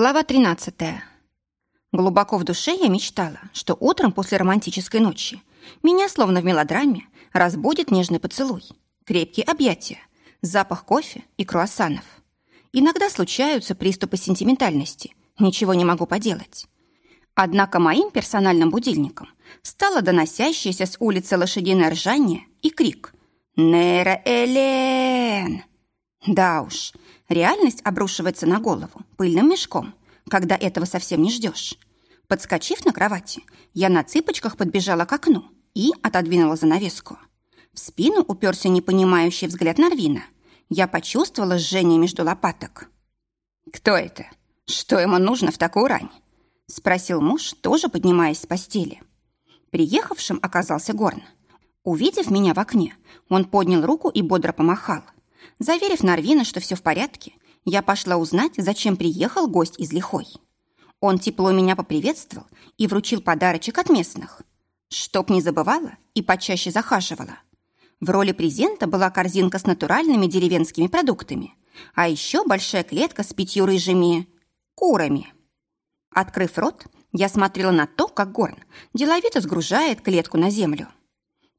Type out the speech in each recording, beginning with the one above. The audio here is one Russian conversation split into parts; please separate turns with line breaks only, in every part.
Глава 13. Глубоко в душе я мечтала, что утром после романтической ночи меня, словно в мелодраме, разбудит нежный поцелуй, крепкие объятия, запах кофе и круассанов. Иногда случаются приступы сентиментальности, ничего не могу поделать. Однако моим персональным будильником стало доносящееся с улицы лошадиное ржание и крик «Нейра Элен!». Да уж, Реальность обрушивается на голову пыльным мешком, когда этого совсем не ждешь. Подскочив на кровати, я на цыпочках подбежала к окну и отодвинула занавеску. В спину уперся непонимающий взгляд Нарвина. Я почувствовала жжение между лопаток. «Кто это? Что ему нужно в такую рань?» Спросил муж, тоже поднимаясь с постели. Приехавшим оказался Горн. Увидев меня в окне, он поднял руку и бодро помахал – Заверив Нарвина, что все в порядке, я пошла узнать, зачем приехал гость из Лихой. Он тепло меня поприветствовал и вручил подарочек от местных. Чтоб не забывала и почаще захаживала. В роли презента была корзинка с натуральными деревенскими продуктами, а еще большая клетка с пятью рыжими курами. Открыв рот, я смотрела на то, как Горн деловито сгружает клетку на землю.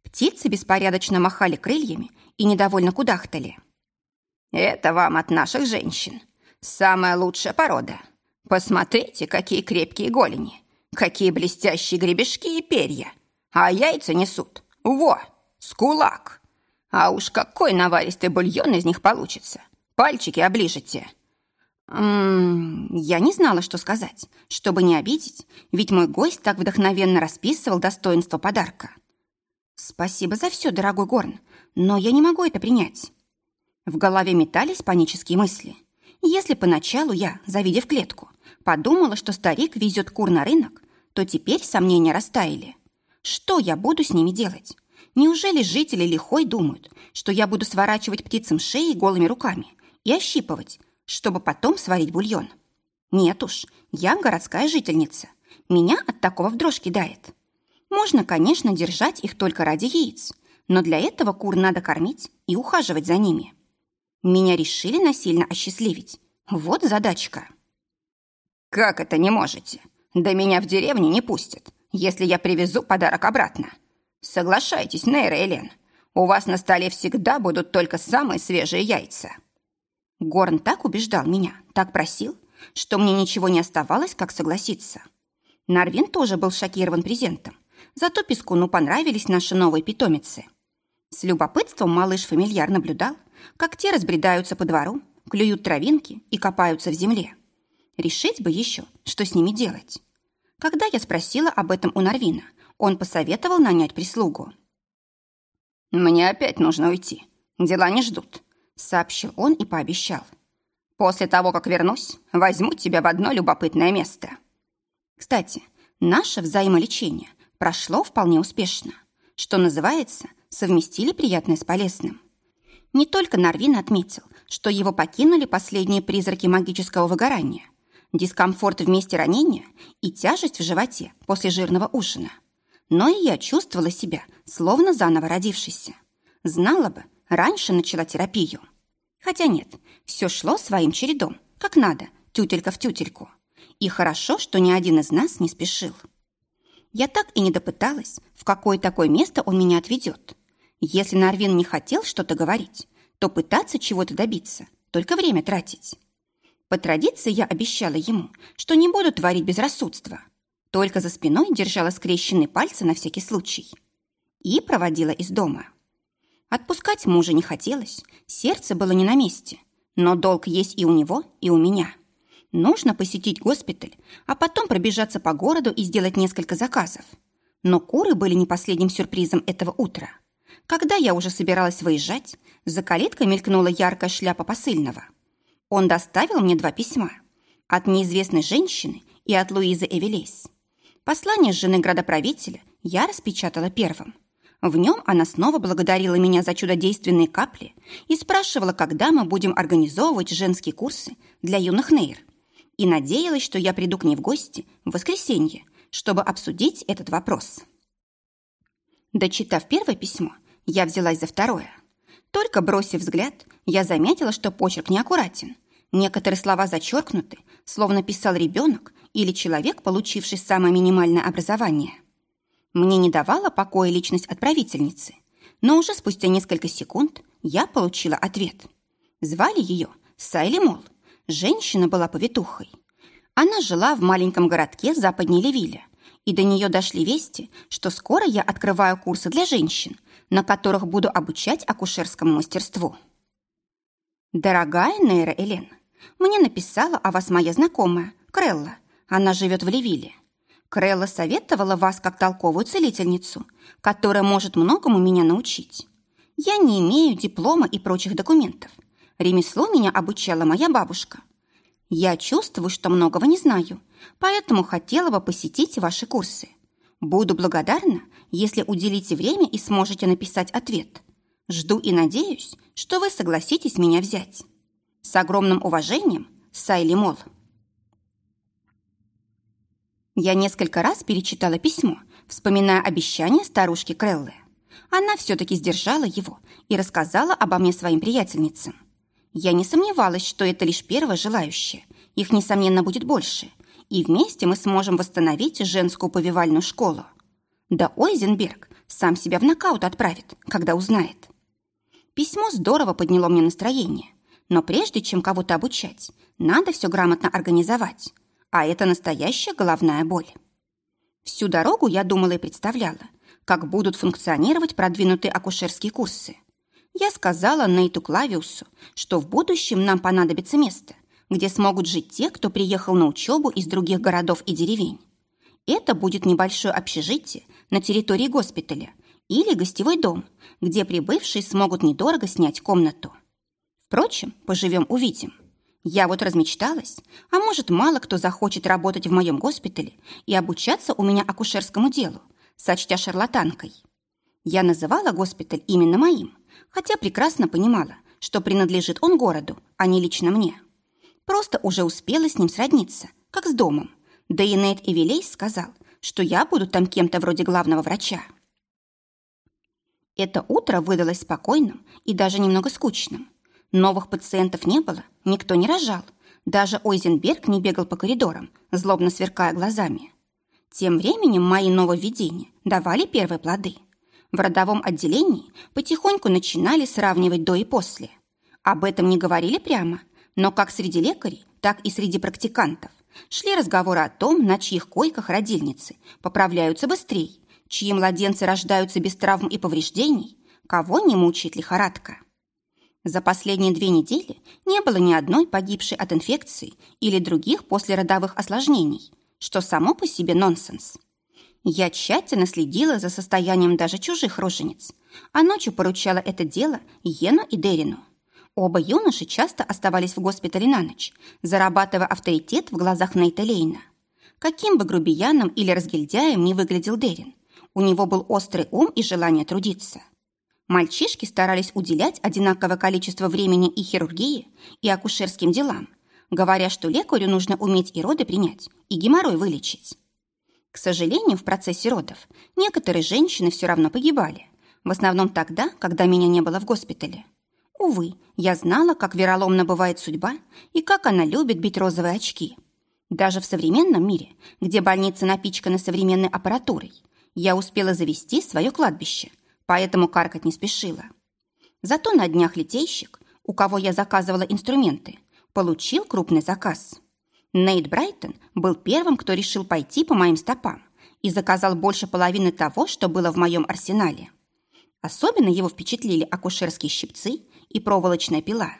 Птицы беспорядочно махали крыльями и недовольно кудахтали. Это вам от наших женщин. Самая лучшая порода. Посмотрите, какие крепкие голени, какие блестящие гребешки и перья. А яйца несут. Во, с кулак. А уж какой наваристый бульон из них получится. Пальчики оближете. М -м, я не знала, что сказать, чтобы не обидеть, ведь мой гость так вдохновенно расписывал достоинство подарка. Спасибо за все, дорогой Горн, но я не могу это принять. В голове метались панические мысли. Если поначалу я, завидев клетку, подумала, что старик везет кур на рынок, то теперь сомнения растаяли. Что я буду с ними делать? Неужели жители лихой думают, что я буду сворачивать птицам шеи голыми руками и ощипывать, чтобы потом сварить бульон? Нет уж, я городская жительница. Меня от такого в дрожь кидает. Можно, конечно, держать их только ради яиц, но для этого кур надо кормить и ухаживать за ними. Меня решили насильно осчастливить. Вот задачка. «Как это не можете? Да меня в деревню не пустят, если я привезу подарок обратно. Соглашайтесь, Нейра Элен. У вас на столе всегда будут только самые свежие яйца». Горн так убеждал меня, так просил, что мне ничего не оставалось, как согласиться. Нарвин тоже был шокирован презентом, зато Пескуну понравились наши новые питомицы. С любопытством малыш фамильяр наблюдал, как те разбредаются по двору, клюют травинки и копаются в земле. Решить бы еще, что с ними делать. Когда я спросила об этом у Нарвина, он посоветовал нанять прислугу. «Мне опять нужно уйти. Дела не ждут», — сообщил он и пообещал. «После того, как вернусь, возьму тебя в одно любопытное место». Кстати, наше взаимолечение прошло вполне успешно. Что называется, совместили приятное с полезным. Не только Нарвин отметил, что его покинули последние призраки магического выгорания, дискомфорт в месте ранения и тяжесть в животе после жирного ужина. Но и я чувствовала себя, словно заново родившейся. Знала бы, раньше начала терапию. Хотя нет, все шло своим чередом, как надо, тютелька в тютельку. И хорошо, что ни один из нас не спешил. Я так и не допыталась, в какое такое место он меня отведет. Если Нарвин не хотел что-то говорить, то пытаться чего-то добиться, только время тратить. По традиции я обещала ему, что не буду творить безрассудство. Только за спиной держала скрещенные пальцы на всякий случай. И проводила из дома. Отпускать мужа не хотелось, сердце было не на месте. Но долг есть и у него, и у меня. Нужно посетить госпиталь, а потом пробежаться по городу и сделать несколько заказов. Но куры были не последним сюрпризом этого утра. Когда я уже собиралась выезжать, за калиткой мелькнула яркая шляпа посыльного. Он доставил мне два письма. От неизвестной женщины и от Луизы Эвелейс. Послание жены градоправителя я распечатала первым. В нем она снова благодарила меня за чудодейственные капли и спрашивала, когда мы будем организовывать женские курсы для юных нейр. И надеялась, что я приду к ней в гости в воскресенье, чтобы обсудить этот вопрос. Дочитав первое письмо, я взялась за второе. Только бросив взгляд, я заметила, что почерк неаккуратен. Некоторые слова зачеркнуты, словно писал ребенок или человек, получивший самое минимальное образование. Мне не давала покоя личность отправительницы, но уже спустя несколько секунд я получила ответ. Звали ее Сайли Мол. Женщина была повитухой. Она жила в маленьком городке западнее Левиля, и до нее дошли вести, что скоро я открываю курсы для женщин, на которых буду обучать акушерскому мастерству. «Дорогая Нейра Элен, мне написала о вас моя знакомая, Крелла. Она живет в Левиле. Крелла советовала вас как толковую целительницу, которая может многому меня научить. Я не имею диплома и прочих документов. Ремесло меня обучала моя бабушка. Я чувствую, что многого не знаю, поэтому хотела бы посетить ваши курсы. Буду благодарна, если уделите время и сможете написать ответ. Жду и надеюсь, что вы согласитесь меня взять. С огромным уважением, Сайли Мол. Я несколько раз перечитала письмо, вспоминая обещание старушки Креллы. Она все-таки сдержала его и рассказала обо мне своим приятельницам. Я не сомневалась, что это лишь первое желающее. Их, несомненно, будет больше. И вместе мы сможем восстановить женскую повивальную школу. Да Ойзенберг сам себя в нокаут отправит, когда узнает. Письмо здорово подняло мне настроение. Но прежде чем кого-то обучать, надо все грамотно организовать. А это настоящая головная боль. Всю дорогу я думала и представляла, как будут функционировать продвинутые акушерские курсы. Я сказала Нейту Клавиусу, что в будущем нам понадобится место, где смогут жить те, кто приехал на учебу из других городов и деревень. Это будет небольшое общежитие на территории госпиталя или гостевой дом, где прибывшие смогут недорого снять комнату. Впрочем, поживем-увидим. Я вот размечталась, а может, мало кто захочет работать в моем госпитале и обучаться у меня акушерскому делу, сочтя шарлатанкой. Я называла госпиталь именно моим, хотя прекрасно понимала, что принадлежит он городу, а не лично мне. Просто уже успела с ним сродниться, как с домом. Да и Нейт Эвелейс сказал, что я буду там кем-то вроде главного врача. Это утро выдалось спокойным и даже немного скучным. Новых пациентов не было, никто не рожал. Даже Ойзенберг не бегал по коридорам, злобно сверкая глазами. Тем временем мои нововведения давали первые плоды. В родовом отделении потихоньку начинали сравнивать до и после. Об этом не говорили прямо, но как среди лекарей, так и среди практикантов шли разговоры о том, на чьих койках родильницы поправляются быстрее, чьи младенцы рождаются без травм и повреждений, кого не мучает лихорадка. За последние две недели не было ни одной погибшей от инфекции или других послеродовых осложнений, что само по себе нонсенс. Я тщательно следила за состоянием даже чужих рожениц, а ночью поручала это дело Йену и Дерину. Оба юноши часто оставались в госпитале на ночь, зарабатывая авторитет в глазах Нейта Лейна. Каким бы грубияном или разгильдяем ни выглядел Дерин, у него был острый ум и желание трудиться. Мальчишки старались уделять одинаковое количество времени и хирургии, и акушерским делам, говоря, что лекарю нужно уметь и роды принять, и геморрой вылечить. К сожалению, в процессе родов некоторые женщины все равно погибали, в основном тогда, когда меня не было в госпитале. Увы, я знала, как вероломно бывает судьба и как она любит бить розовые очки. Даже в современном мире, где больница напичкана современной аппаратурой, я успела завести свое кладбище, поэтому каркать не спешила. Зато на днях литейщик, у кого я заказывала инструменты, получил крупный заказ. Нейт Брайтон был первым, кто решил пойти по моим стопам и заказал больше половины того, что было в моем арсенале. Особенно его впечатлили акушерские щипцы и проволочная пила.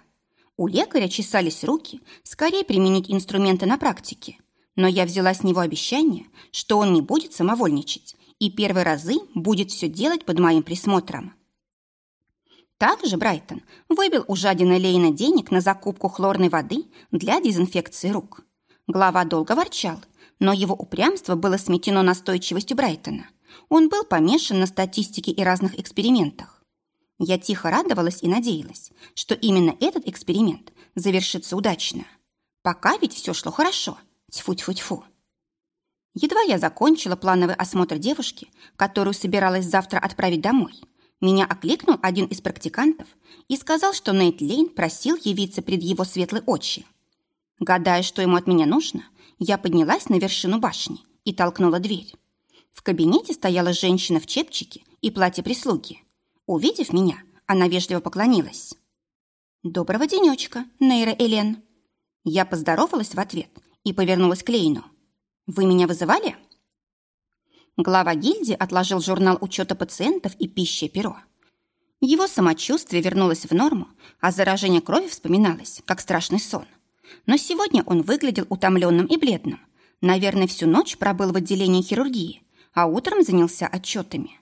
У лекаря чесались руки, скорее применить инструменты на практике. Но я взяла с него обещание, что он не будет самовольничать и первые разы будет все делать под моим присмотром. Также Брайтон выбил у жадина Лейна денег на закупку хлорной воды для дезинфекции рук. Глава долго ворчал, но его упрямство было сметено настойчивостью Брайтона. Он был помешан на статистике и разных экспериментах. Я тихо радовалась и надеялась, что именно этот эксперимент завершится удачно. Пока ведь все шло хорошо. Тьфу-тьфу-тьфу. Едва я закончила плановый осмотр девушки, которую собиралась завтра отправить домой, меня окликнул один из практикантов и сказал, что Нейт Лейн просил явиться пред его светлые очи. Гадая, что ему от меня нужно, я поднялась на вершину башни и толкнула дверь. В кабинете стояла женщина в чепчике и платье прислуги. Увидев меня, она вежливо поклонилась. «Доброго денечка, Нейра Элен». Я поздоровалась в ответ и повернулась к Лейну. «Вы меня вызывали?» Глава гильдии отложил журнал учета пациентов и пищи перо. Его самочувствие вернулось в норму, а заражение крови вспоминалось, как страшный сон. Но сегодня он выглядел утомленным и бледным. Наверное, всю ночь пробыл в отделении хирургии, а утром занялся отчетами.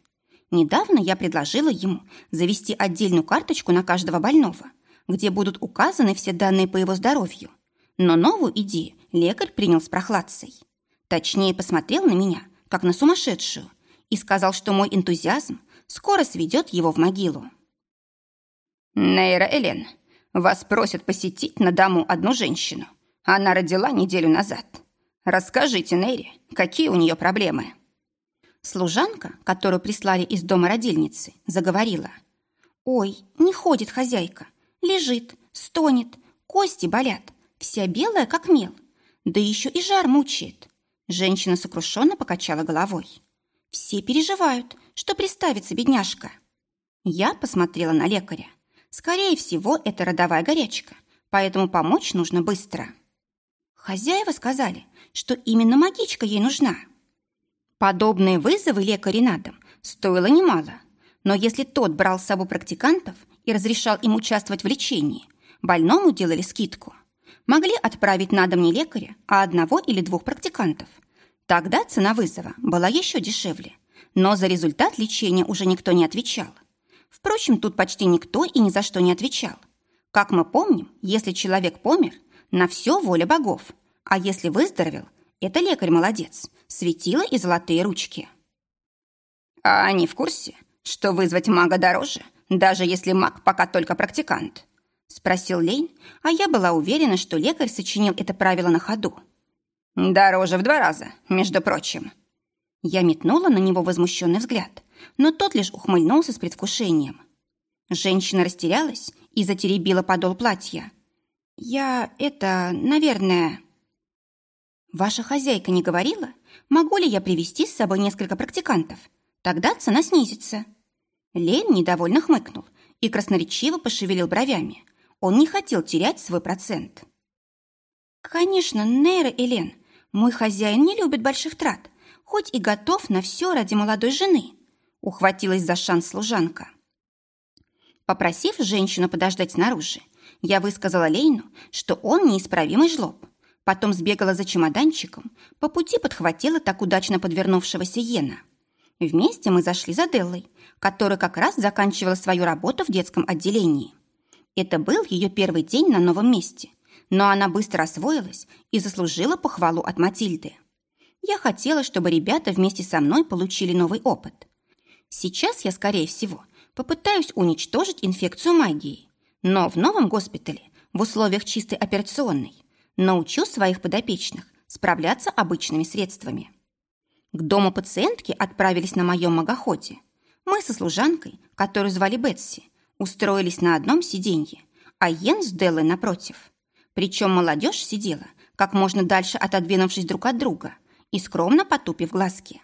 Недавно я предложила ему завести отдельную карточку на каждого больного, где будут указаны все данные по его здоровью. Но новую идею лекарь принял с прохладцей. Точнее, посмотрел на меня, как на сумасшедшую, и сказал, что мой энтузиазм скоро сведет его в могилу.
«Нейра Элен, вас просят посетить на дому одну женщину. Она родила неделю назад. Расскажите Нейре, какие у нее проблемы?»
Служанка, которую прислали из дома родильницы, заговорила. «Ой, не ходит хозяйка. Лежит, стонет, кости болят. Вся белая, как мел. Да еще и жар мучает». Женщина сокрушенно покачала головой. «Все переживают, что приставится бедняжка». Я посмотрела на лекаря. Скорее всего, это родовая горячка, поэтому помочь нужно быстро. Хозяева сказали, что именно магичка ей нужна. Подобные вызовы лекаря на дом стоило немало. Но если тот брал с собой практикантов и разрешал им участвовать в лечении, больному делали скидку. Могли отправить на дом не лекаря, а одного или двух практикантов. Тогда цена вызова была еще дешевле. Но за результат лечения уже никто не отвечал. Впрочем, тут почти никто и ни за что не отвечал. Как мы помним, если человек помер, на все воля богов. А если выздоровел, это лекарь молодец, светила и золотые ручки.
А они в курсе, что вызвать мага дороже, даже если маг пока только практикант?
Спросил Лейн, а я была уверена, что лекарь сочинил это правило на ходу.
Дороже в два раза, между прочим.
Я метнула на него возмущенный взгляд, но тот лишь ухмыльнулся с предвкушением. Женщина растерялась и затеребила подол платья. «Я это, наверное...» «Ваша хозяйка не говорила, могу ли я привести с собой несколько практикантов? Тогда цена снизится». Лен недовольно хмыкнул и красноречиво пошевелил бровями. Он не хотел терять свой процент. «Конечно, Нейра Элен, мой хозяин не любит больших трат, хоть и готов на все ради молодой жены», ухватилась за шанс служанка. Попросив женщину подождать снаружи, я высказала Лейну, что он неисправимый жлоб, Потом сбегала за чемоданчиком, по пути подхватила так удачно подвернувшегося Йена. Вместе мы зашли за Деллой, которая как раз заканчивала свою работу в детском отделении. Это был ее первый день на новом месте, но она быстро освоилась и заслужила похвалу от Матильды. Я хотела, чтобы ребята вместе со мной получили новый опыт. Сейчас я, скорее всего, попытаюсь уничтожить инфекцию магией, но в новом госпитале, в условиях чистой операционной, Научу своих подопечных справляться обычными средствами. К дому пациентки отправились на моем магоходе. Мы со служанкой, которую звали Бетси, устроились на одном сиденье, а Йен с Деллой напротив. Причем молодежь сидела как можно дальше отодвинувшись друг от друга и скромно потупив глазки.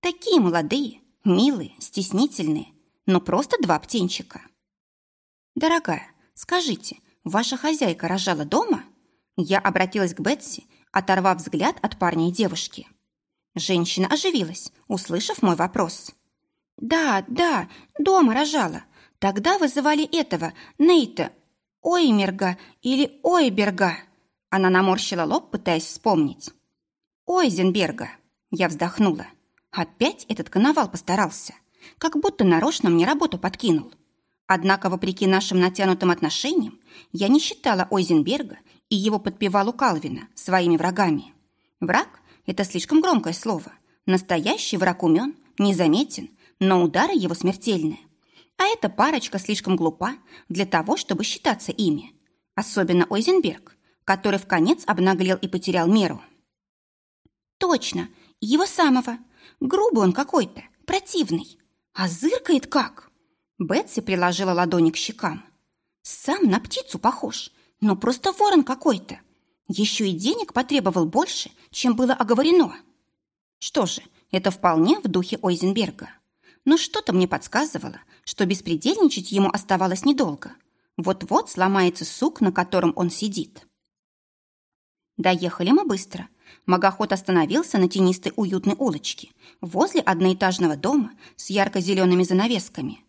Такие молодые, милые, стеснительные, но просто два птенчика. «Дорогая, скажите, ваша хозяйка рожала дома?» Я обратилась к Бетси, оторвав взгляд от парня и девушки. Женщина оживилась, услышав мой вопрос. «Да, да, дома рожала. Тогда вызывали этого, Нейта, Оймерга или Ойберга». Она наморщила лоб, пытаясь вспомнить. «Ойзенберга». Я вздохнула. Опять этот коновал постарался. Как будто нарочно мне работу подкинул. Однако, вопреки нашим натянутым отношениям, я не считала Ойзенберга и его подпевалу Калвина своими врагами. Враг – это слишком громкое слово. Настоящий враг умен, незаметен, но удары его смертельные. А эта парочка слишком глупа для того, чтобы считаться ими. Особенно Ойзенберг, который в конец обнаглел и потерял меру. Точно, его самого. Грубый он какой-то, противный. А зыркает как? Бетси приложила ладони к щекам. Сам на птицу похож, но просто ворон какой-то. Еще и денег потребовал больше, чем было оговорено. Что же, это вполне в духе Ойзенберга. Но что-то мне подсказывало, что беспредельничать ему оставалось недолго. Вот-вот сломается сук, на котором он сидит. Доехали мы быстро. Магоход остановился на тенистой уютной улочке возле одноэтажного дома с ярко-зелеными занавесками.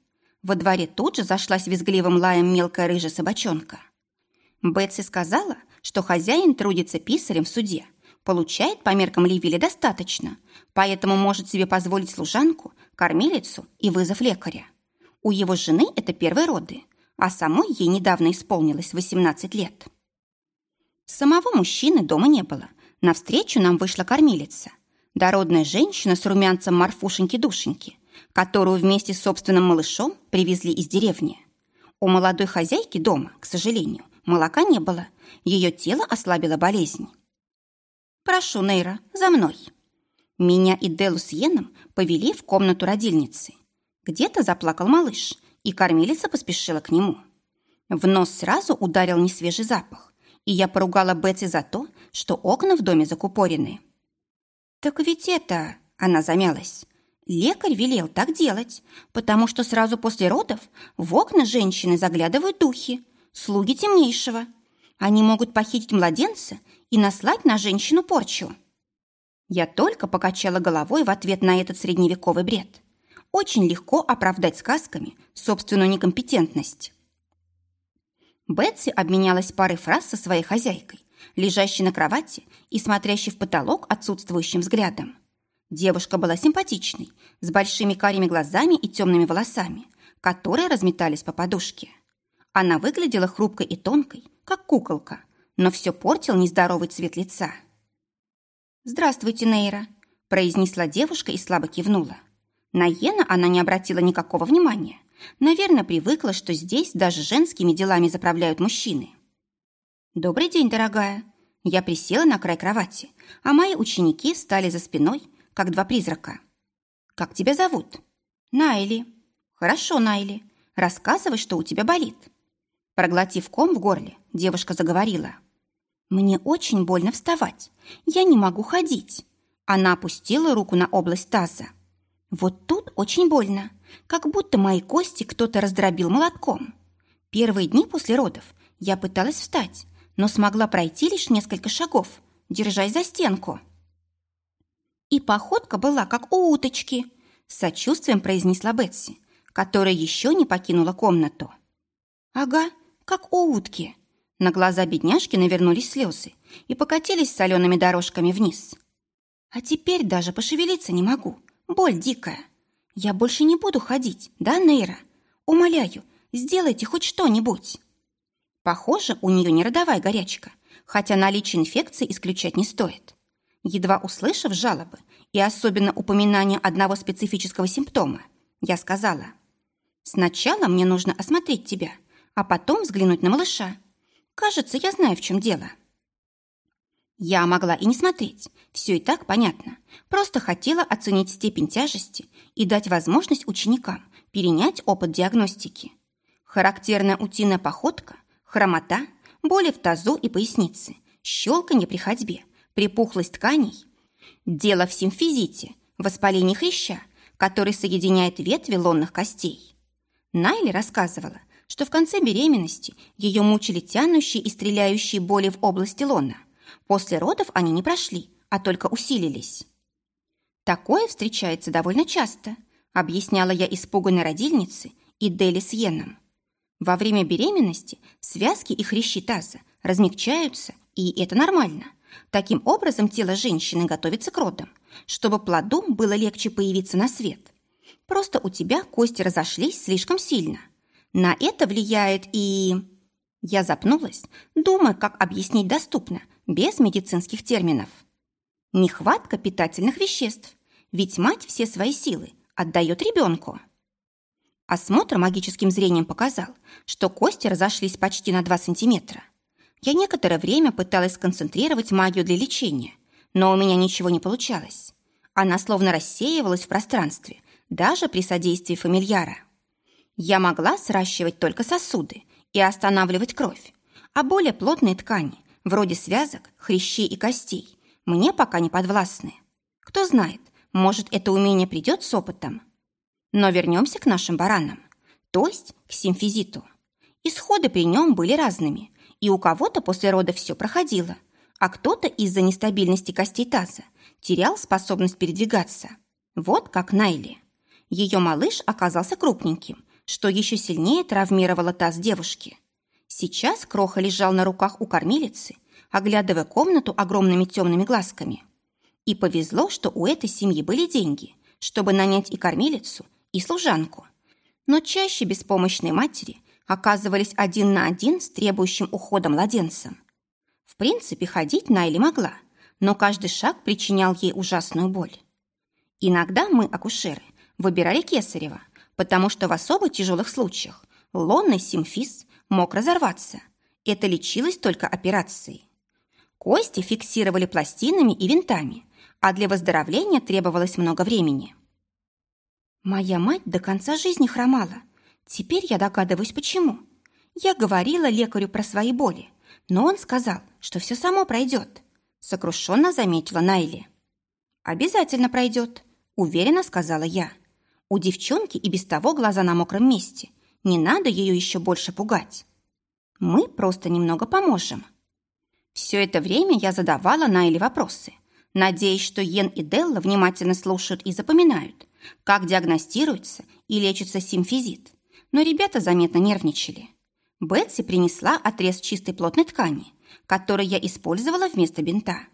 Во дворе тут же зашлась визгливым лаем мелкая рыжая собачонка. Бетси сказала, что хозяин трудится писарем в суде, получает по меркам Ливили достаточно, поэтому может себе позволить служанку, кормилицу и вызов лекаря. У его жены это первые роды, а самой ей недавно исполнилось 18 лет. Самого мужчины дома не было. Навстречу нам вышла кормилица. Дородная женщина с румянцем Марфушеньки-душеньки, которую вместе с собственным малышом привезли из деревни. У молодой хозяйки дома, к сожалению, молока не было. Ее тело ослабила болезнь. «Прошу, Нейра, за мной». Меня и Делу с Йеном повели в комнату родильницы. Где-то заплакал малыш, и кормилица поспешила к нему. В нос сразу ударил несвежий запах, и я поругала Бетси за то, что окна в доме закупорены. «Так ведь это...» — она замялась. Лекарь велел так делать, потому что сразу после родов в окна женщины заглядывают духи, слуги темнейшего. Они могут похитить младенца и наслать на женщину порчу. Я только покачала головой в ответ на этот средневековый бред. Очень легко оправдать сказками собственную некомпетентность. Бетси обменялась парой фраз со своей хозяйкой, лежащей на кровати и смотрящей в потолок отсутствующим взглядом. Девушка была симпатичной, с большими карими глазами и темными волосами, которые разметались по подушке. Она выглядела хрупкой и тонкой, как куколка, но все портил нездоровый цвет лица. «Здравствуйте, Нейра», – произнесла девушка и слабо кивнула. На Йена она не обратила никакого внимания. Наверное, привыкла, что здесь даже женскими делами заправляют мужчины. «Добрый день, дорогая». Я присела на край кровати, а мои ученики стали за спиной, как два призрака. «Как тебя зовут?» «Найли». «Хорошо, Найли. Рассказывай, что у тебя болит». Проглотив ком в горле, девушка заговорила. «Мне очень больно вставать. Я не могу ходить». Она опустила руку на область таза. «Вот тут очень больно, как будто мои кости кто-то раздробил молотком. Первые дни после родов я пыталась встать, но смогла пройти лишь несколько шагов, держась за стенку. И походка была как у уточки, с сочувствием произнесла Бетси, которая еще не покинула комнату. Ага, как у утки. На глаза бедняжки навернулись слезы и покатились солеными дорожками вниз. А теперь даже пошевелиться не могу. Боль дикая. Я больше не буду ходить, да, Нейра? Умоляю, сделайте хоть что-нибудь. Похоже, у нее не родовая горячка, хотя наличие инфекции исключать не стоит. Едва услышав жалобы и особенно упоминание одного специфического симптома, я сказала, «Сначала мне нужно осмотреть тебя, а потом взглянуть на малыша. Кажется, я знаю, в чем дело». Я могла и не смотреть, все и так понятно. Просто хотела оценить степень тяжести и дать возможность ученикам перенять опыт диагностики. Характерная утиная походка, хромота, боли в тазу и пояснице, щелканье при ходьбе, припухлость тканей. Дело в симфизите, воспалении хряща, который соединяет ветви лонных костей. Найли рассказывала, что в конце беременности ее мучили тянущие и стреляющие боли в области лона. После родов они не прошли, а только усилились. Такое встречается довольно часто, объясняла я испуганной родильнице и Дели с Йеном. Во время беременности связки и хрящи таза размягчаются, и это нормально – Таким образом, тело женщины готовится к родам, чтобы плоду было легче появиться на свет. Просто у тебя кости разошлись слишком сильно. На это влияет и... Я запнулась, думая, как объяснить доступно, без медицинских терминов. Нехватка питательных веществ, ведь мать все свои силы отдает ребенку. Осмотр магическим зрением показал, что кости разошлись почти на 2 сантиметра. Я некоторое время пыталась сконцентрировать магию для лечения, но у меня ничего не получалось. Она словно рассеивалась в пространстве, даже при содействии фамильяра. Я могла сращивать только сосуды и останавливать кровь, а более плотные ткани вроде связок, хрящей и костей, мне пока не подвластны. Кто знает, может, это умение придет с опытом. Но вернемся к нашим баранам, то есть к симфизиту. Исходы при нем были разными, и у кого-то после рода все проходило, а кто-то из-за нестабильности костей таза терял способность передвигаться. Вот как Найли. Ее малыш оказался крупненьким, что еще сильнее травмировало таз девушки. Сейчас Кроха лежал на руках у кормилицы, оглядывая комнату огромными темными глазками. И повезло, что у этой семьи были деньги, чтобы нанять и кормилицу, и служанку. Но чаще беспомощные матери оказывались один на один с требующим ухода младенцем. В принципе, ходить Найли могла, но каждый шаг причинял ей ужасную боль. Иногда мы, акушеры, выбирали Кесарева, потому что в особо тяжелых случаях лонный симфиз мог разорваться. Это лечилось только операцией. Кости фиксировали пластинами и винтами, а для выздоровления требовалось много времени. Моя мать до конца жизни хромала. Теперь я догадываюсь, почему. Я говорила лекарю про свои боли, но он сказал, что все само пройдет. Сокрушенно заметила Найли. «Обязательно пройдет», — уверенно сказала я. У девчонки и без того глаза на мокром месте. Не надо ее еще больше пугать. Мы просто немного поможем. Все это время я задавала Найли вопросы, надеясь, что Йен и Делла внимательно слушают и запоминают, как диагностируется и лечится симфизит. Но ребята заметно нервничали. Бетси принесла отрез чистой плотной ткани, который я использовала вместо бинта.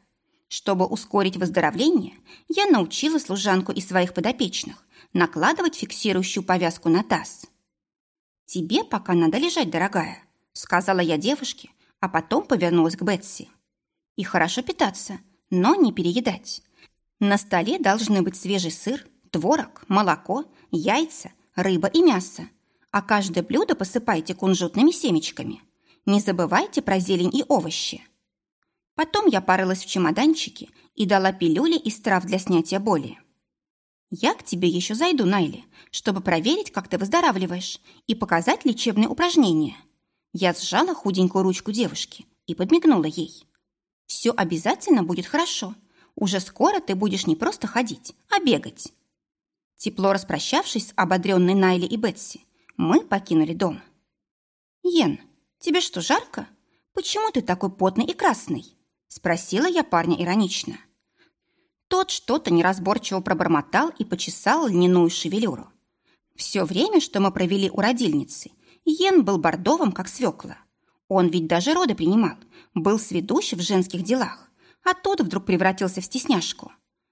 Чтобы ускорить выздоровление, я научила служанку и своих подопечных накладывать фиксирующую повязку на таз. «Тебе пока надо лежать, дорогая», — сказала я девушке, а потом повернулась к Бетси. «И хорошо питаться, но не переедать. На столе должны быть свежий сыр, творог, молоко, яйца, рыба и мясо, а каждое блюдо посыпайте кунжутными семечками. Не забывайте про зелень и овощи». Потом я порылась в чемоданчике и дала пилюли из трав для снятия боли. «Я к тебе еще зайду, Найли, чтобы проверить, как ты выздоравливаешь, и показать лечебные упражнения». Я сжала худенькую ручку девушки и подмигнула ей. «Все обязательно будет хорошо. Уже скоро ты будешь не просто ходить, а бегать». Тепло распрощавшись с ободренной Найли и Бетси, мы покинули дом. «Йен, тебе что, жарко? Почему ты такой потный и красный?» Спросила я парня иронично. Тот что-то неразборчиво пробормотал и почесал льняную шевелюру. Все время, что мы провели у родильницы, Йен был бордовым, как свекла. Он ведь даже роды принимал, был сведущий в женских делах, а тот вдруг превратился в стесняшку.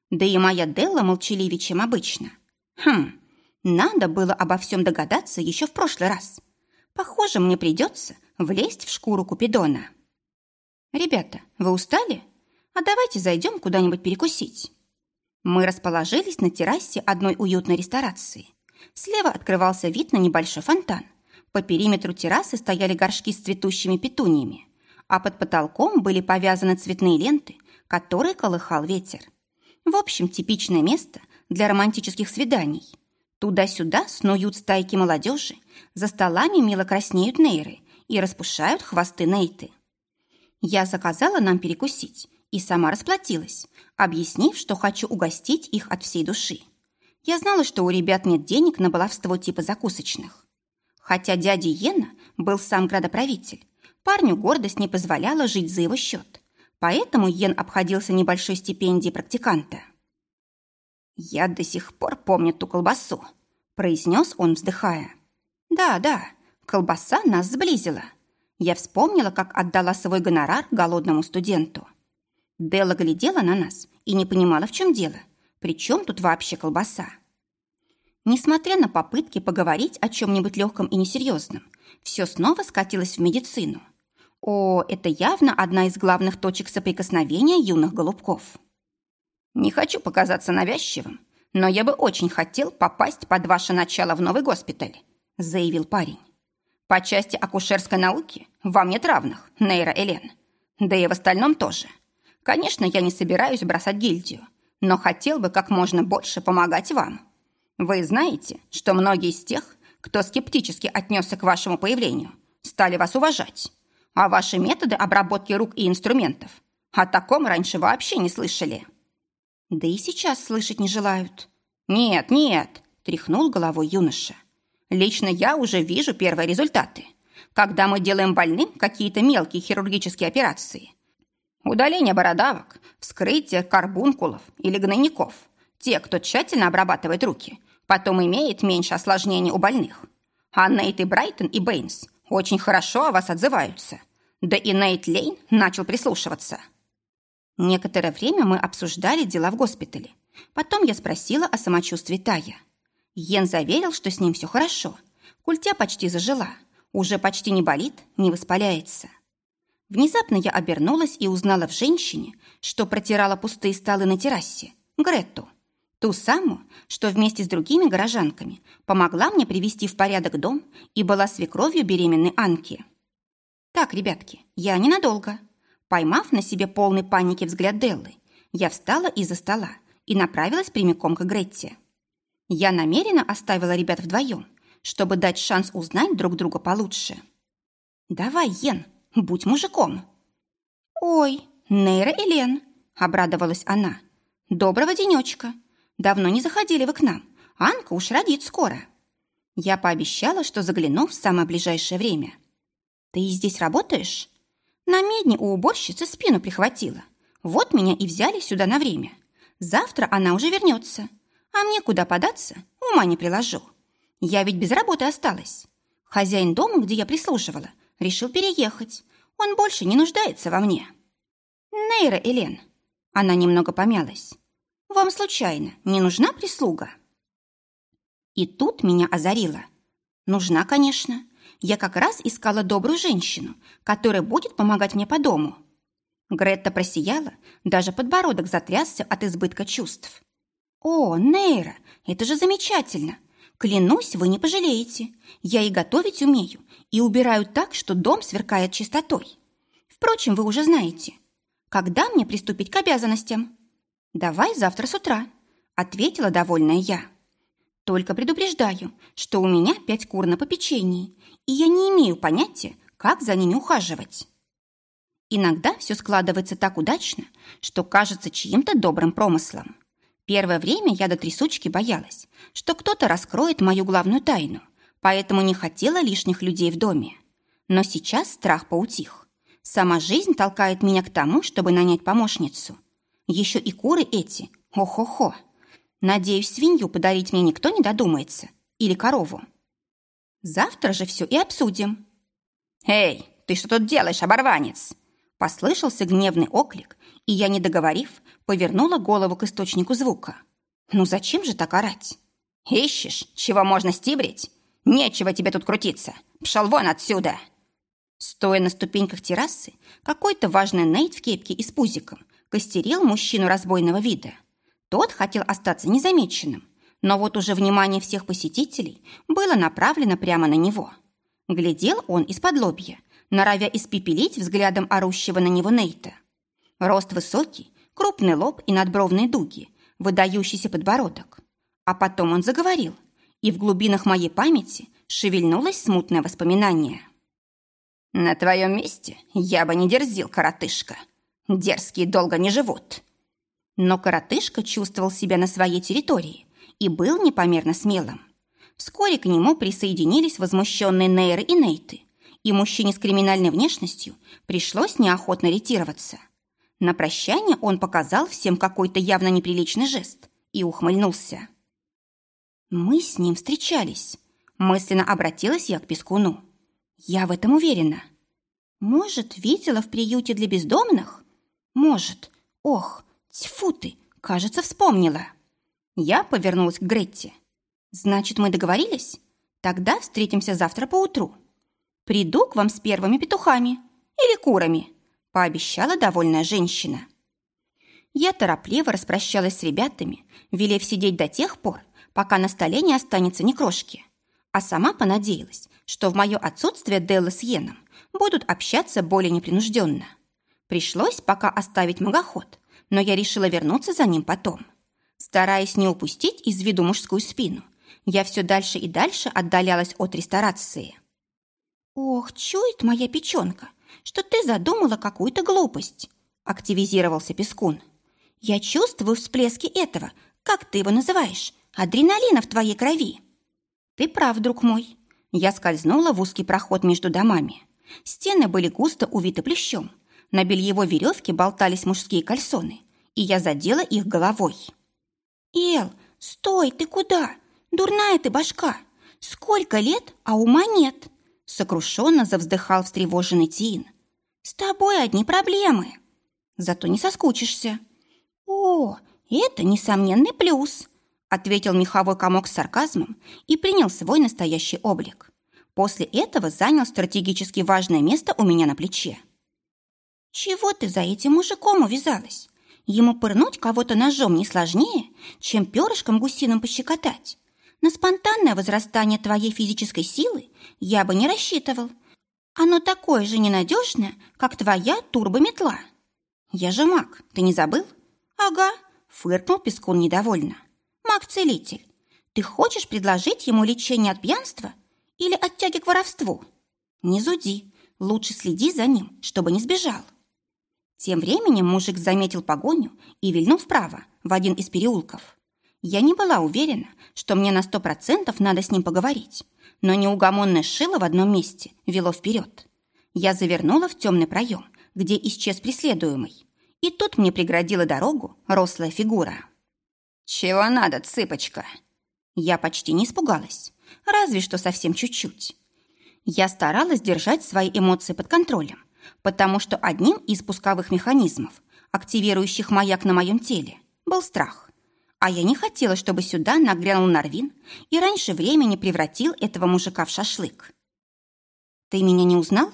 Да и моя Делла молчаливее, чем обычно. Хм, надо было обо всем догадаться еще в прошлый раз. Похоже, мне придется влезть в шкуру Купидона. «Ребята, вы устали? А давайте зайдем куда-нибудь перекусить». Мы расположились на террасе одной уютной ресторации. Слева открывался вид на небольшой фонтан. По периметру террасы стояли горшки с цветущими петуниями, а под потолком были повязаны цветные ленты, которые колыхал ветер. В общем, типичное место для романтических свиданий. Туда-сюда снуют стайки молодежи, за столами мило краснеют нейры и распушают хвосты нейты. Я заказала нам перекусить и сама расплатилась, объяснив, что хочу угостить их от всей души. Я знала, что у ребят нет денег на баловство типа закусочных. Хотя дядя Йена был сам градоправитель, парню гордость не позволяла жить за его счет, поэтому Йен обходился небольшой стипендией практиканта. «Я до сих пор помню ту колбасу», – произнес он, вздыхая. «Да, да, колбаса нас сблизила», я вспомнила, как отдала свой гонорар голодному студенту. Делла глядела на нас и не понимала, в чем дело. Причем тут вообще колбаса? Несмотря на попытки поговорить о чем-нибудь легком и несерьезном, все снова скатилось в медицину. О, это явно одна из главных точек соприкосновения юных голубков. Не хочу показаться навязчивым, но я бы очень хотел попасть под ваше начало в новый госпиталь, заявил парень. По части акушерской науки вам нет равных, Нейра Элен. Да и в остальном тоже. Конечно, я не собираюсь бросать гильдию, но хотел бы как можно больше помогать вам. Вы знаете, что многие из тех, кто скептически отнесся к вашему появлению, стали вас уважать.
А ваши методы обработки рук и инструментов? О таком раньше вообще не слышали.
Да и сейчас слышать не желают.
Нет, нет, тряхнул головой юноша. Лично я уже вижу первые результаты. Когда мы делаем больным какие-то мелкие хирургические операции. Удаление бородавок, вскрытие карбункулов или гнойников. Те, кто тщательно обрабатывает руки, потом имеет меньше осложнений у больных. А Нейт и Брайтон и Бэйнс очень хорошо о вас отзываются. Да и Нейт Лейн начал прислушиваться.
Некоторое время мы обсуждали дела в госпитале. Потом я спросила о самочувствии Тая. Йен заверил, что с ним все хорошо. Культя почти зажила. Уже почти не болит, не воспаляется. Внезапно я обернулась и узнала в женщине, что протирала пустые столы на террасе, Гретту. Ту самую, что вместе с другими горожанками помогла мне привести в порядок дом и была свекровью беременной Анки. Так, ребятки, я ненадолго. Поймав на себе полный паники взгляд Деллы, я встала из-за стола и направилась прямиком к Гретте. Я намеренно оставила ребят вдвоем, чтобы дать шанс узнать друг друга получше. «Давай, Йен, будь мужиком!» «Ой, Нейра Элен!» – обрадовалась она. «Доброго денечка! Давно не заходили вы к нам. Анка уж родит скоро». Я пообещала, что загляну в самое ближайшее время. «Ты здесь работаешь?» На медне у уборщицы спину прихватила. Вот меня и взяли сюда на время. Завтра она уже вернется. А мне куда податься, ума не приложу. Я ведь без работы осталась. Хозяин дома, где я прислуживала, решил переехать. Он больше не нуждается во мне. Нейра Элен. Она немного помялась. Вам случайно не нужна прислуга? И тут меня озарило. Нужна, конечно. Я как раз искала добрую женщину, которая будет помогать мне по дому. Гретта просияла, даже подбородок затрясся от избытка чувств. «О, Нейра, это же замечательно! Клянусь, вы не пожалеете. Я и готовить умею, и убираю так, что дом сверкает чистотой. Впрочем, вы уже знаете. Когда мне приступить к обязанностям?» «Давай завтра с утра», — ответила довольная я. «Только предупреждаю, что у меня пять кур на попечении, и я не имею понятия, как за ними ухаживать. Иногда все складывается так удачно, что кажется чьим-то добрым промыслом. Первое время я до трясучки боялась, что кто-то раскроет мою главную тайну, поэтому не хотела лишних людей в доме. Но сейчас страх поутих. Сама жизнь толкает меня к тому, чтобы нанять помощницу. Еще и куры эти, охо-хо. Надеюсь, свинью подарить мне никто не додумается. Или корову. Завтра же все и обсудим».
«Эй, ты что тут делаешь, оборванец?»
Послышался гневный оклик, и я, не договорив, повернула голову к источнику звука. «Ну зачем же так орать?»
«Ищешь, чего можно стибрить? Нечего тебе тут крутиться. Пшел вон отсюда!»
Стоя на ступеньках террасы, какой-то важный Нейт в кепке и с пузиком костерил мужчину разбойного вида. Тот хотел остаться незамеченным, но вот уже внимание всех посетителей было направлено прямо на него. Глядел он из-под лобья, норовя испепелить взглядом орущего на него Нейта. Рост высокий, крупный лоб и надбровные дуги, выдающийся подбородок. А потом он заговорил, и в глубинах моей памяти шевельнулось смутное воспоминание.
«На твоем месте я бы не дерзил, коротышка. Дерзкие долго не живут».
Но коротышка чувствовал себя на своей территории и был непомерно смелым. Вскоре к нему присоединились возмущенные Нейры и Нейты, и мужчине с криминальной внешностью пришлось неохотно ретироваться. На прощание он показал всем какой-то явно неприличный жест и ухмыльнулся. «Мы с ним встречались», – мысленно обратилась я к Пескуну. «Я в этом уверена». «Может, видела в приюте для бездомных?» «Может. Ох, тьфу ты, кажется, вспомнила». Я повернулась к Гретте. «Значит, мы договорились? Тогда встретимся завтра поутру. Приду к вам с первыми петухами или курами», пообещала довольная женщина. Я торопливо распрощалась с ребятами, велев сидеть до тех пор, пока на столе не останется ни крошки. А сама понадеялась, что в мое отсутствие Делла с Йеном будут общаться более непринужденно. Пришлось пока оставить магоход, но я решила вернуться за ним потом. Стараясь не упустить из виду мужскую спину, я все дальше и дальше отдалялась от ресторации. «Ох, чует моя печенка, что ты задумала какую-то глупость», — активизировался Пескун. «Я чувствую всплески этого, как ты его называешь, адреналина в твоей крови». «Ты прав, друг мой». Я скользнула в узкий проход между домами. Стены были густо увиты плющом. На бельевой веревке болтались мужские кальсоны, и я задела их головой. «Эл, стой, ты куда? Дурная ты башка! Сколько лет, а ума нет!» Сокрушенно завздыхал встревоженный Тиин. «С тобой одни проблемы. Зато не соскучишься». «О, это несомненный плюс», ответил меховой комок с сарказмом и принял свой настоящий облик. После этого занял стратегически важное место у меня на плече. «Чего ты за этим мужиком увязалась? Ему пырнуть кого-то ножом не сложнее, чем перышком гусиным пощекотать. На спонтанное возрастание твоей физической силы я бы не рассчитывал. Оно такое же ненадежное, как твоя турбометла. Я же маг, ты не забыл? Ага, фыркнул Пескун недовольно. Маг-целитель, ты хочешь предложить ему лечение от пьянства или от тяги к воровству? Не зуди, лучше следи за ним, чтобы не сбежал. Тем временем мужик заметил погоню и вильнул вправо, в один из переулков. Я не была уверена, что мне на сто процентов надо с ним поговорить, но неугомонное шило в одном месте вело вперед. Я завернула в темный проем, где исчез преследуемый, и тут мне преградила дорогу рослая фигура.
«Чего надо, цыпочка?»
Я почти не испугалась, разве что совсем чуть-чуть. Я старалась держать свои эмоции под контролем, потому что одним из пусковых механизмов, активирующих маяк на моем теле, был страх. А я не хотела, чтобы сюда нагрянул Нарвин и раньше времени превратил этого мужика в шашлык. «Ты меня не узнал?»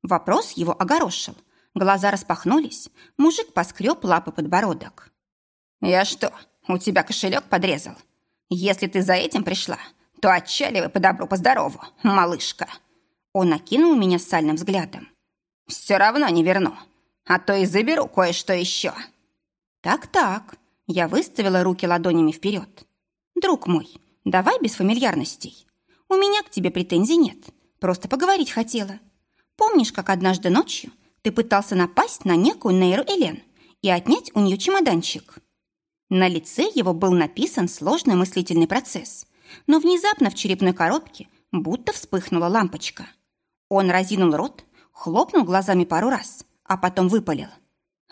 Вопрос его огорошил. Глаза распахнулись, мужик поскреб лапы подбородок.
«Я что, у тебя кошелек подрезал? Если ты за этим пришла, то отчаливай по добру, по здорову, малышка!»
Он накинул меня сальным взглядом.
«Все равно не верну, а то и заберу кое-что еще».
«Так-так, я выставила руки ладонями вперед. «Друг мой, давай без фамильярностей. У меня к тебе претензий нет. Просто поговорить хотела. Помнишь, как однажды ночью ты пытался напасть на некую Нейру Элен и отнять у нее чемоданчик?» На лице его был написан сложный мыслительный процесс, но внезапно в черепной коробке будто вспыхнула лампочка. Он разинул рот, хлопнул глазами пару раз, а потом выпалил.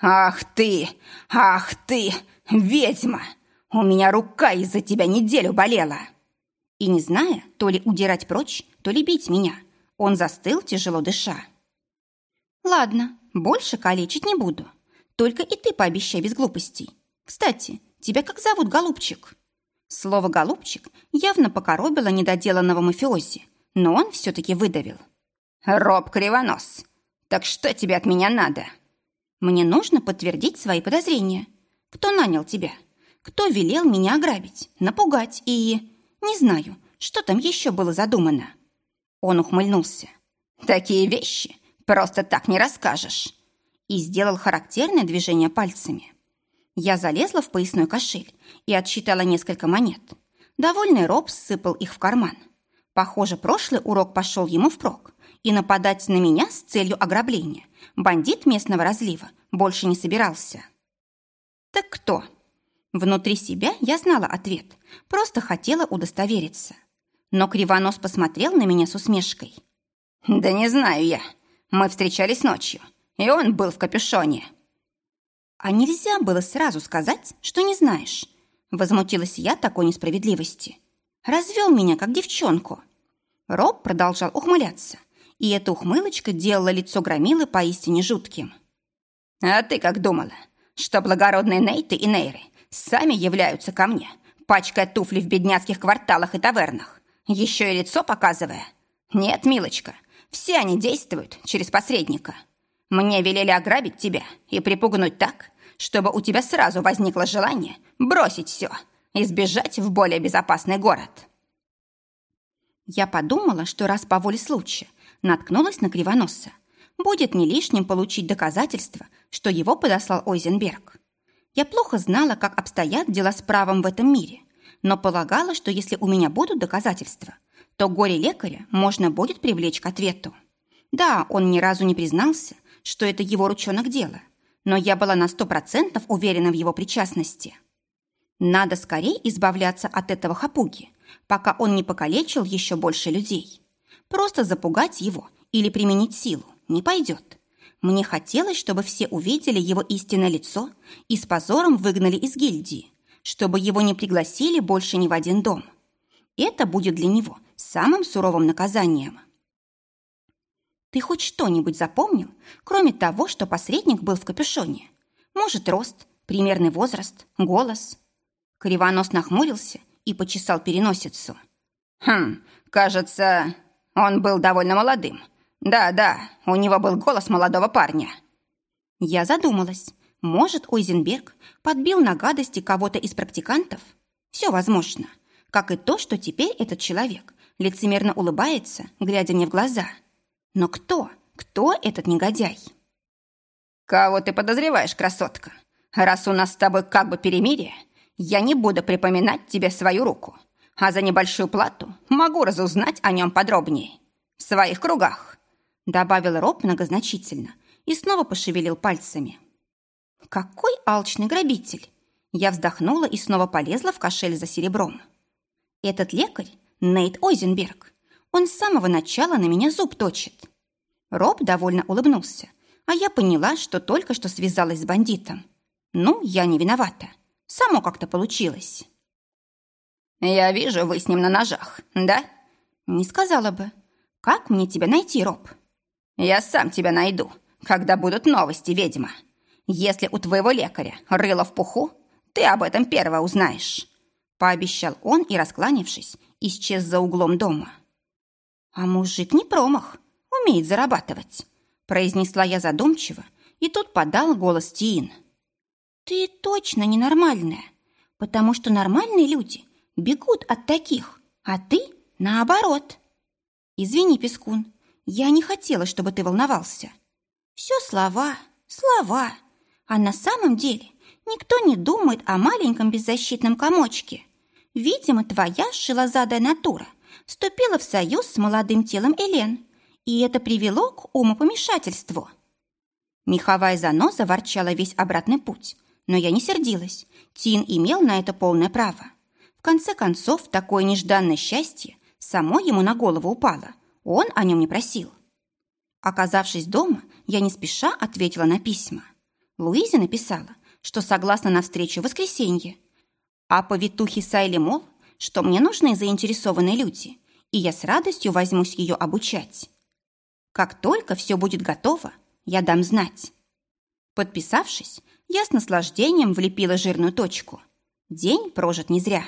«Ах ты! Ах ты! Ведьма! У меня рука из-за тебя неделю болела!»
И не зная, то ли удирать прочь, то ли бить меня, он застыл, тяжело дыша. «Ладно, больше калечить не буду. Только и ты пообещай без глупостей. Кстати, тебя как зовут, голубчик?» Слово «голубчик» явно покоробило недоделанного мафиози, но он все-таки выдавил.
«Роб Кривонос, так что тебе от меня надо?»
Мне нужно подтвердить свои подозрения. Кто нанял тебя? Кто велел меня ограбить, напугать и... Не знаю, что там еще было задумано?» Он ухмыльнулся.
«Такие вещи просто так не расскажешь!»
И сделал характерное движение пальцами. Я залезла в поясной кошель и отсчитала несколько монет. Довольный Роб сыпал их в карман. Похоже, прошлый урок пошел ему впрок, и нападать на меня с целью ограбления бандит местного разлива больше не собирался. Так кто? Внутри себя я знала ответ, просто хотела удостовериться. Но Кривонос посмотрел на меня с усмешкой.
«Да не знаю я. Мы встречались ночью, и он был в капюшоне».
«А нельзя было сразу сказать, что не знаешь?» Возмутилась я такой несправедливости. «Развел меня, как девчонку». Роб продолжал ухмыляться, и эта ухмылочка делала лицо громилы поистине жутким.
«А ты как думала, что благородные Нейты и Нейры сами являются ко мне, пачкая туфли в бедняцких кварталах и тавернах, еще и лицо показывая? Нет, милочка, все они действуют через посредника. Мне велели ограбить тебя и припугнуть так, чтобы у тебя сразу возникло желание бросить все и сбежать в более безопасный город».
Я подумала, что раз по воле случая наткнулась на Кривоноса. Будет не лишним получить доказательство, что его подослал Ойзенберг. Я плохо знала, как обстоят дела с правом в этом мире, но полагала, что если у меня будут доказательства, то горе-лекаря можно будет привлечь к ответу. Да, он ни разу не признался, что это его ручонок дело, но я была на сто процентов уверена в его причастности. Надо скорее избавляться от этого хапуги, пока он не покалечил еще больше людей. Просто запугать его или применить силу не пойдет. Мне хотелось, чтобы все увидели его истинное лицо и с позором выгнали из гильдии, чтобы его не пригласили больше ни в один дом. Это будет для него самым суровым наказанием. Ты хоть что-нибудь запомнил, кроме того, что посредник был в капюшоне? Может, рост, примерный возраст, голос? Кривонос нахмурился и почесал переносицу.
Хм, кажется, он был довольно молодым. Да-да, у него был голос молодого парня.
Я задумалась. Может, Ойзенберг подбил на гадости кого-то из практикантов? Все возможно. Как и то, что теперь этот человек лицемерно улыбается, глядя мне в глаза – но кто? Кто этот негодяй?
Кого ты подозреваешь, красотка? Раз у нас с тобой как бы перемирие, я не буду припоминать тебе свою руку, а за небольшую плату могу разузнать о нем подробнее. В своих кругах.
Добавил Роб многозначительно и снова пошевелил пальцами. Какой алчный грабитель! Я вздохнула и снова полезла в кошель за серебром. Этот лекарь Нейт Ойзенберг. Он с самого начала на меня зуб точит. Роб довольно улыбнулся, а я поняла, что только что связалась с бандитом. Ну, я не виновата. Само как-то получилось.
«Я вижу, вы с ним на ножах, да?»
«Не сказала бы. Как мне тебя найти, Роб?»
«Я сам тебя найду, когда будут новости, ведьма. Если у твоего лекаря рыло в пуху, ты об этом первого узнаешь»,
пообещал он и, раскланившись, исчез за углом дома. «А мужик не промах, умеет зарабатывать», произнесла я задумчиво, и тут подал голос Тиин. «Ты точно ненормальная, потому что нормальные люди бегут от таких, а ты наоборот». «Извини, Пескун, я не хотела, чтобы ты волновался. Все слова, слова, а на самом деле никто не думает о маленьком беззащитном комочке. Видимо, твоя шилозадая натура – вступила в союз с молодым телом Элен, и это привело к умопомешательству. Меховая заноза ворчала весь обратный путь, но я не сердилась. Тин имел на это полное право. В конце концов, такое нежданное счастье само ему на голову упало. Он о нем не просил. Оказавшись дома, я не спеша ответила на письма. Луизе написала, что согласна на встречу в воскресенье. А повитухе Сайли Мол, что мне нужны заинтересованные люди, и я с радостью возьмусь ее обучать. Как только все будет готово, я дам знать. Подписавшись, я с наслаждением влепила жирную точку. День прожит не зря.